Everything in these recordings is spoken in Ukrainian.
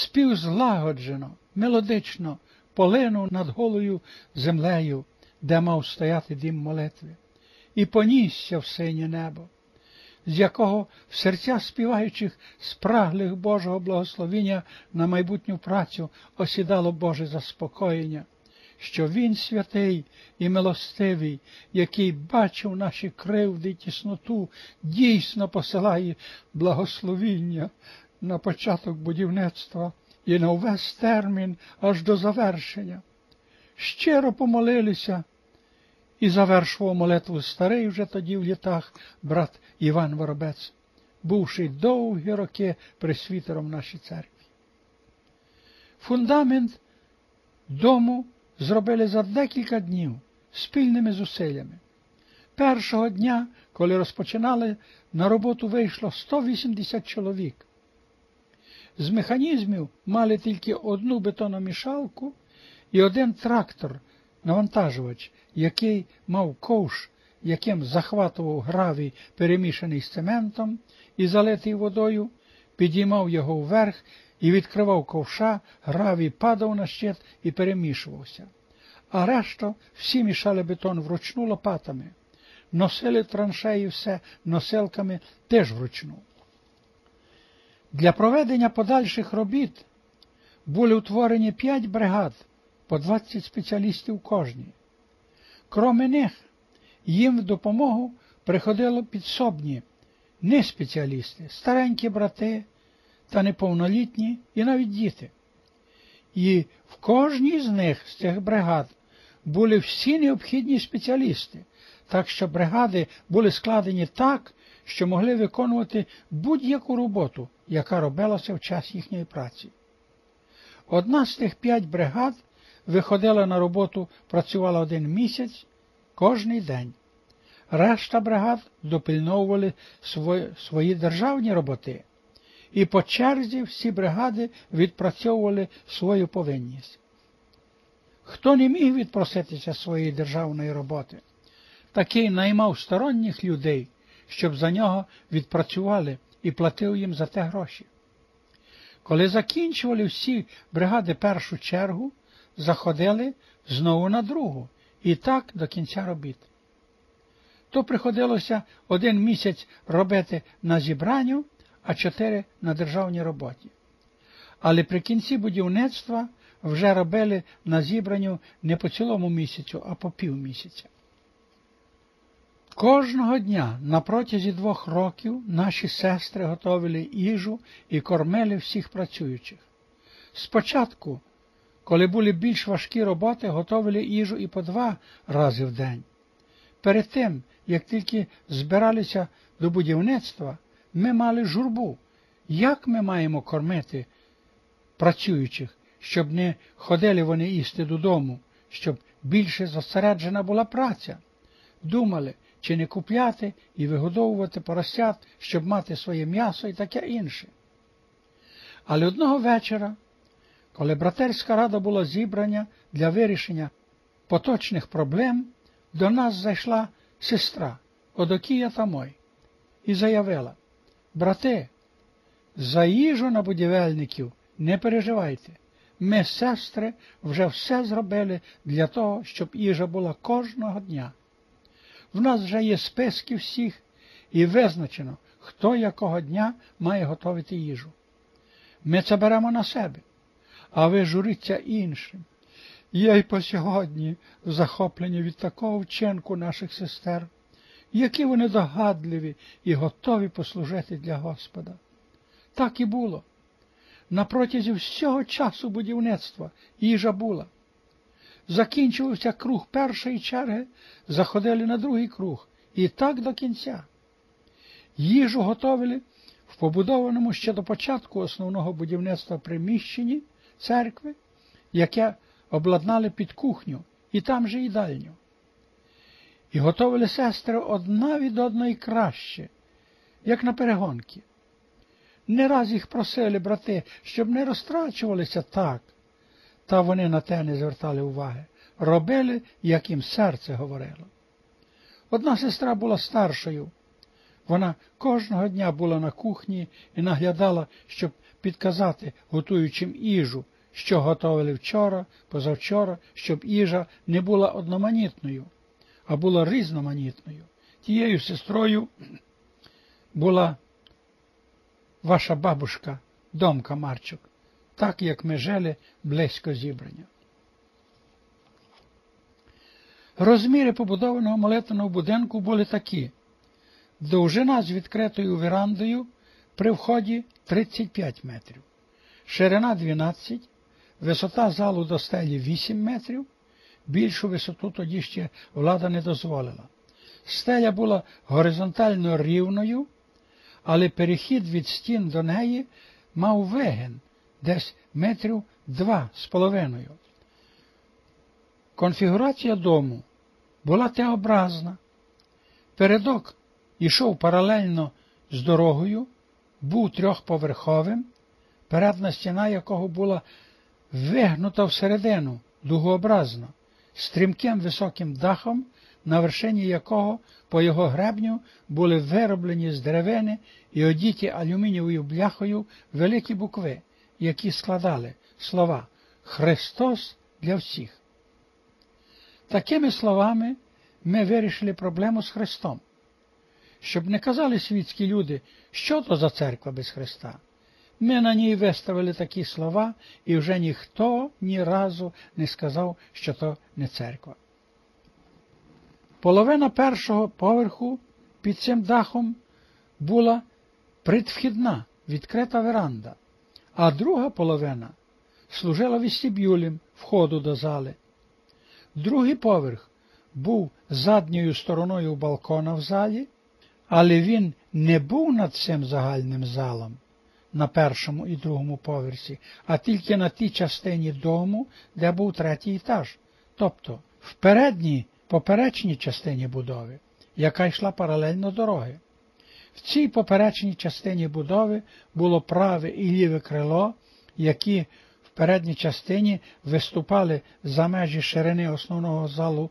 спів злагоджено, мелодично полинув над голою землею, де мав стояти дім молитви, і понісся в синє небо, з якого в серця співаючих спраглих Божого благословіння на майбутню працю осідало Боже заспокоєння, що Він святий і милостивий, який бачив наші кривди й тісноту, дійсно посилає благословіння на початок будівництва і на увесь термін аж до завершення. Щиро помолилися і завершував молитву старий вже тоді в літах брат Іван Воробець, бувши довгі роки присвітером нашій церкві. Фундамент дому зробили за декілька днів спільними зусиллями. Першого дня, коли розпочинали, на роботу вийшло 180 чоловік. З механізмів мали тільки одну бетономішалку і один трактор, навантажувач, який мав ковш, яким захватував гравій, перемішаний з цементом і залитий водою, підіймав його вверх і відкривав ковша, гравій падав на щит і перемішувався. А решта всі мішали бетон вручну лопатами, носили траншеї все носилками теж вручну. Для проведення подальших робіт були утворені п'ять бригад по 20 спеціалістів кожній. Кроме них, їм в допомогу приходило підсобні не спеціалісти, старенькі брати та неповнолітні і навіть діти. І в кожній з них, з цих бригад, були всі необхідні спеціалісти, так що бригади були складені так, що могли виконувати будь-яку роботу, яка робилася в час їхньої праці. Одна з тих п'ять бригад виходила на роботу, працювала один місяць кожний день. Решта бригад допильновували свої, свої державні роботи, і по черзі всі бригади відпрацьовували свою повинність. Хто не міг відпроситися своєї державної роботи, такий наймав сторонніх людей, щоб за нього відпрацювали і платив їм за те гроші. Коли закінчували всі бригади першу чергу, заходили знову на другу, і так до кінця робіт. То приходилося один місяць робити на зібранню, а чотири на державній роботі. Але при кінці будівництва вже робили на зібранню не по цілому місяцю, а по півмісяця. Кожного дня на протязі двох років наші сестри готовили їжу і кормили всіх працюючих. Спочатку, коли були більш важкі роботи, готовили їжу і по два рази в день. Перед тим, як тільки збиралися до будівництва, ми мали журбу, як ми маємо кормити працюючих, щоб не ходили вони їсти додому, щоб більше зосереджена була праця. Думали, чи не купляти і вигодовувати поросят, щоб мати своє м'ясо і таке інше. Але одного вечора, коли братерська рада була зібрання для вирішення поточних проблем, до нас зайшла сестра Одокія Тамой і заявила, брате, за їжу на будівельників не переживайте. Ми, сестри, вже все зробили для того, щоб їжа була кожного дня. В нас вже є списки всіх і визначено, хто якого дня має готувати їжу. Ми це беремо на себе, а ви журіться іншим. Я й по сьогодні захоплені від такого вчинку наших сестер, які вони догадливі і готові послужити для Господа. Так і було. На протязі всього часу будівництва їжа була. Закінчувався круг першої черги, заходили на другий круг, і так до кінця. Їжу готовили в побудованому ще до початку основного будівництва приміщенні церкви, яке обладнали під кухню і там же їдальню. І готовили сестри одна від одної краще, як на перегонки. Не раз їх просили брати, щоб не розтрачувалися так, та вони на те не звертали уваги, робили, як їм серце говорило. Одна сестра була старшою. Вона кожного дня була на кухні і наглядала, щоб підказати готуючим їжу, що готовили вчора, позавчора, щоб їжа не була одноманітною, а була різноманітною. Тією сестрою була ваша бабушка Домка Марчук, так як ми жили близько зібрання. Розміри побудованого молитвеного будинку були такі. Довжина з відкритою верандою при вході 35 метрів, ширина 12, висота залу до стелі 8 метрів, більшу висоту тоді ще влада не дозволила. Стеля була горизонтально рівною, але перехід від стін до неї мав веген десь метрів два з половиною. Конфігурація дому була теобразна. Передок йшов паралельно з дорогою, був трьохповерховим, передна стіна якого була вигнута всередину, дугообразно, стрімким високим дахом, на вершині якого по його гребню були вироблені з деревини і одіті алюмінієвою бляхою великі букви, які складали слова Христос для всіх. Такими словами ми вирішили проблему з Христом, щоб не казали світські люди, що то за церква без Христа. Ми на ній виставили такі слова, і вже ніхто ні разу не сказав, що то не церква. Половина першого поверху під цим дахом була предвхідна, відкрита веранда, а друга половина служила вестибюлем входу до зали. Другий поверх був задньою стороною балкона в залі, але він не був над цим загальним залом на першому і другому поверсі, а тільки на тій частині дому, де був третій етаж, тобто в передній поперечній частині будови, яка йшла паралельно дороги. В цій поперечній частині будови було праве і ліве крило, які в передній частині виступали за межі ширини основного залу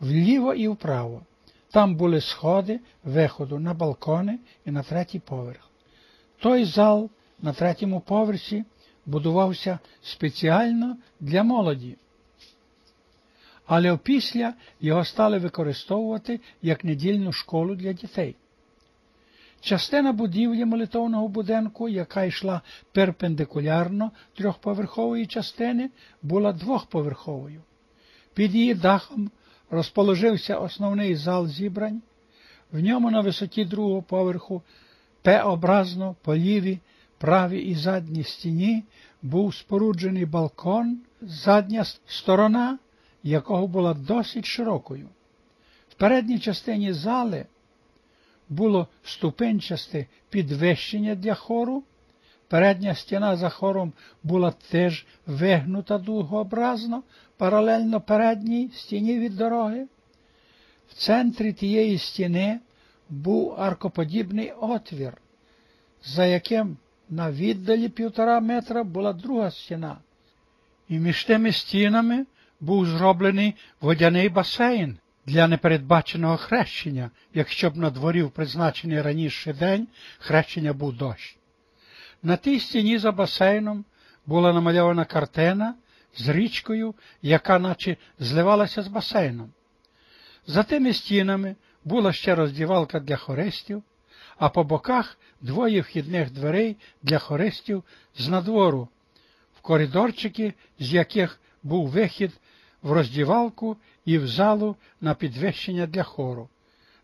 вліво і вправо. Там були сходи виходу на балкони і на третій поверх. Той зал на третьому поверсі будувався спеціально для молоді, але опісля його стали використовувати як недільну школу для дітей. Частина будівлі молитовного будинку, яка йшла перпендикулярно трьохповерхової частини, була двохповерховою. Під її дахом розположився основний зал зібрань, в ньому на висоті другого поверху П-образно по лівій, правій і задній стіні був споруджений балкон, задня сторона якого була досить широкою. В передній частині зали було ступенчасте підвищення для хору, передня стіна за хором була теж вигнута дугообразно, паралельно передній стіні від дороги. В центрі тієї стіни був аркоподібний отвір, за яким на віддалі півтора метра була друга стіна, і між тими стінами був зроблений водяний басейн для непередбаченого хрещення, якщо б на дворі в призначений раніше день хрещення був дощ. На тій стіні за басейном була намальована картина з річкою, яка наче зливалася з басейном. За тими стінами була ще роздівалка для хористів, а по боках двоє вхідних дверей для хористів з надвору, в коридорчики, з яких був вихід в роздівалку і в залу на підвищення для хору.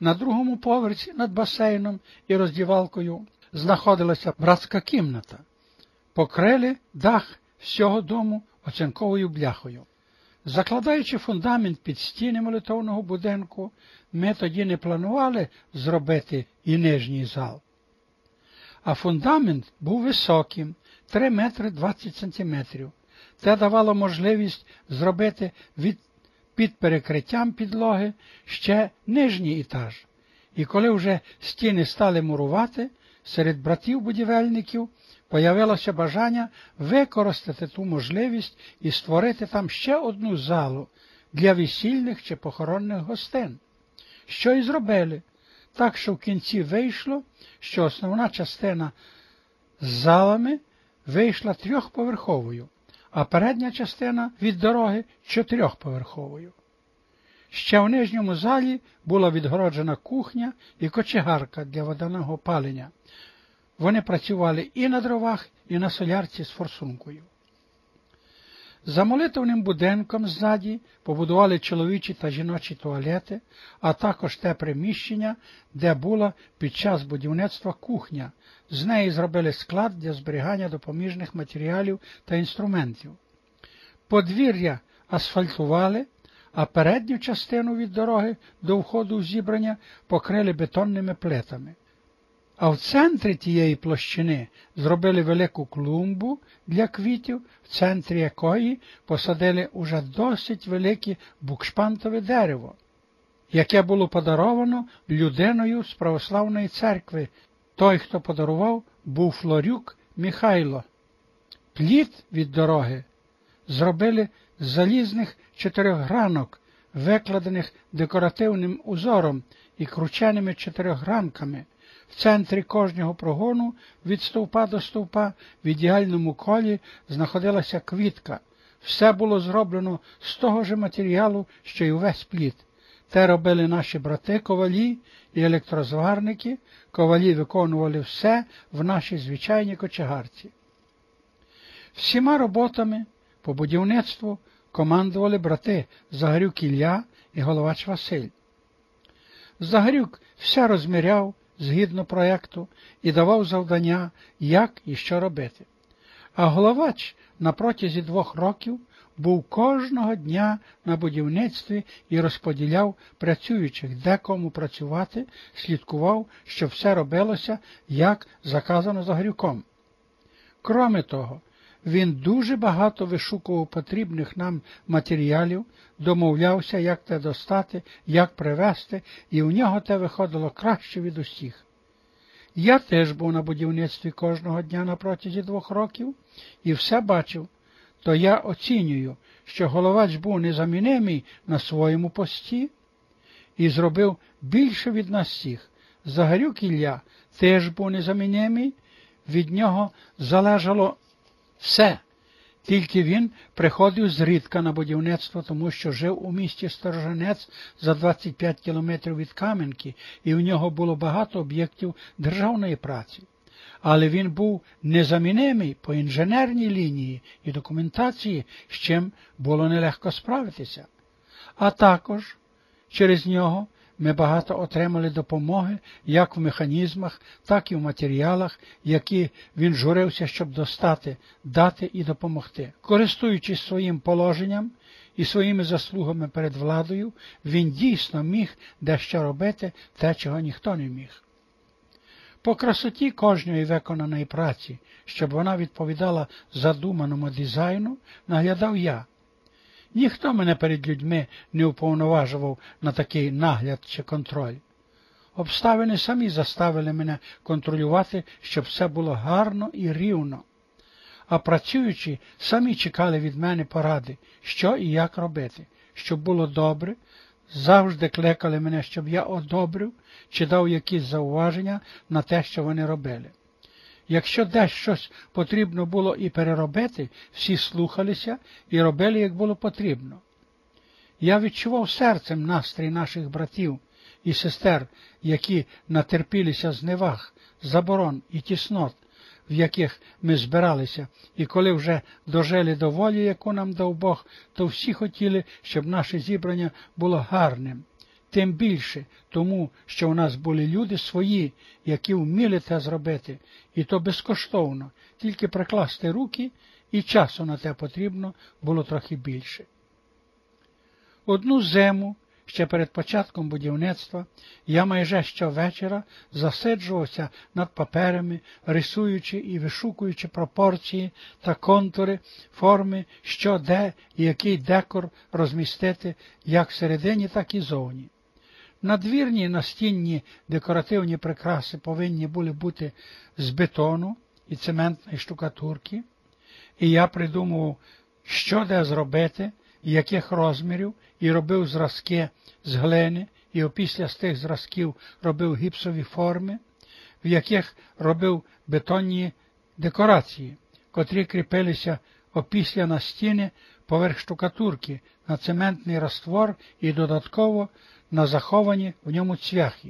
На другому поверсі над басейном і роздівалкою знаходилася братська кімната. Покрили дах всього дому оцинковою бляхою. Закладаючи фундамент під стіни молитовного будинку, ми тоді не планували зробити і нижній зал. А фундамент був високим 3 метри 20 сантиметрів. Це давало можливість зробити від, під перекриттям підлоги ще нижній етаж. І коли вже стіни стали мурувати, серед братів-будівельників появилося бажання використати ту можливість і створити там ще одну залу для весільних чи похоронних гостин. Що і зробили, так що в кінці вийшло, що основна частина з залами вийшла трьохповерховою, а передня частина від дороги чотирьохповерховою. Ще в нижньому залі була відгороджена кухня і кочегарка для водяного палення. Вони працювали і на дровах, і на солярці з форсункою. За молитовним будинком ззаді побудували чоловічі та жіночі туалети, а також те приміщення, де була під час будівництва кухня. З неї зробили склад для зберігання допоміжних матеріалів та інструментів. Подвір'я асфальтували, а передню частину від дороги до входу в зібрання покрили бетонними плитами. А в центрі тієї площини зробили велику клумбу для квітів, в центрі якої посадили уже досить велике букшпантове дерево, яке було подаровано людиною з православної церкви. Той, хто подарував, був Флорюк Михайло. Плід від дороги зробили з залізних чотирьохгранок, викладених декоративним узором і крученими чотирьохгранками. В центрі кожного прогону від стовпа до стовпа в ідеальному колі знаходилася квітка. Все було зроблено з того ж матеріалу, що й увесь плід. Те робили наші брати ковалі і електрозварники, ковалі виконували все в нашій звичайній кочегарці. Всіма роботами по будівництву командували брати Загарюк Ілля і Головач Василь. Загарюк все розміряв згідно проєкту і давав завдання, як і що робити. А головач на протязі двох років був кожного дня на будівництві і розподіляв працюючих, де кому працювати, слідкував, щоб все робилося, як заказано за грюком. Кроме того, він дуже багато вишукував потрібних нам матеріалів, домовлявся, як те достати, як привезти, і у нього те виходило краще від усіх. Я теж був на будівництві кожного дня на протязі двох років і все бачив, то я оцінюю, що головач був незамінимий на своєму пості і зробив більше від нас всіх. Загарюк Ілля теж був незамінимий, від нього залежало все. Тільки він приходив зрідка на будівництво, тому що жив у місті Стороженець за 25 кілометрів від Кам'янки, і в нього було багато об'єктів державної праці. Але він був незамінимий по інженерній лінії і документації, з чим було нелегко справитися. А також через нього ми багато отримали допомоги як в механізмах, так і в матеріалах, які він журився, щоб достати, дати і допомогти. Користуючись своїм положенням і своїми заслугами перед владою, він дійсно міг дещо робити те, чого ніхто не міг. По красоті кожної виконаної праці, щоб вона відповідала задуманому дизайну, наглядав я. Ніхто мене перед людьми не уповноважував на такий нагляд чи контроль. Обставини самі заставили мене контролювати, щоб все було гарно і рівно. А працюючи, самі чекали від мене поради, що і як робити, щоб було добре, завжди клекали мене, щоб я одобрив чи дав якісь зауваження на те, що вони робили. Якщо десь щось потрібно було і переробити, всі слухалися і робили, як було потрібно. Я відчував серцем настрій наших братів і сестер, які натерпілися зневаг, заборон і тіснот, в яких ми збиралися, і коли вже дожили до волі, яку нам дав Бог, то всі хотіли, щоб наше зібрання було гарним тим більше тому, що у нас були люди свої, які вміли те зробити, і то безкоштовно, тільки прикласти руки, і часу на те потрібно було трохи більше. Одну зиму, ще перед початком будівництва, я майже щовечора засиджувався над паперами, рисуючи і вишукуючи пропорції та контури, форми, що де і який декор розмістити як всередині, так і зовні. Надвірні настінні декоративні прикраси повинні були бути з бетону і цементної штукатурки, і я придумував, що де зробити, яких розмірів, і робив зразки з глини, і опісля з тих зразків робив гіпсові форми, в яких робив бетонні декорації. котрі кріпилися опісля на стіни поверх штукатурки, на цементний раствор і додатково на заховані в ньому цвяхи.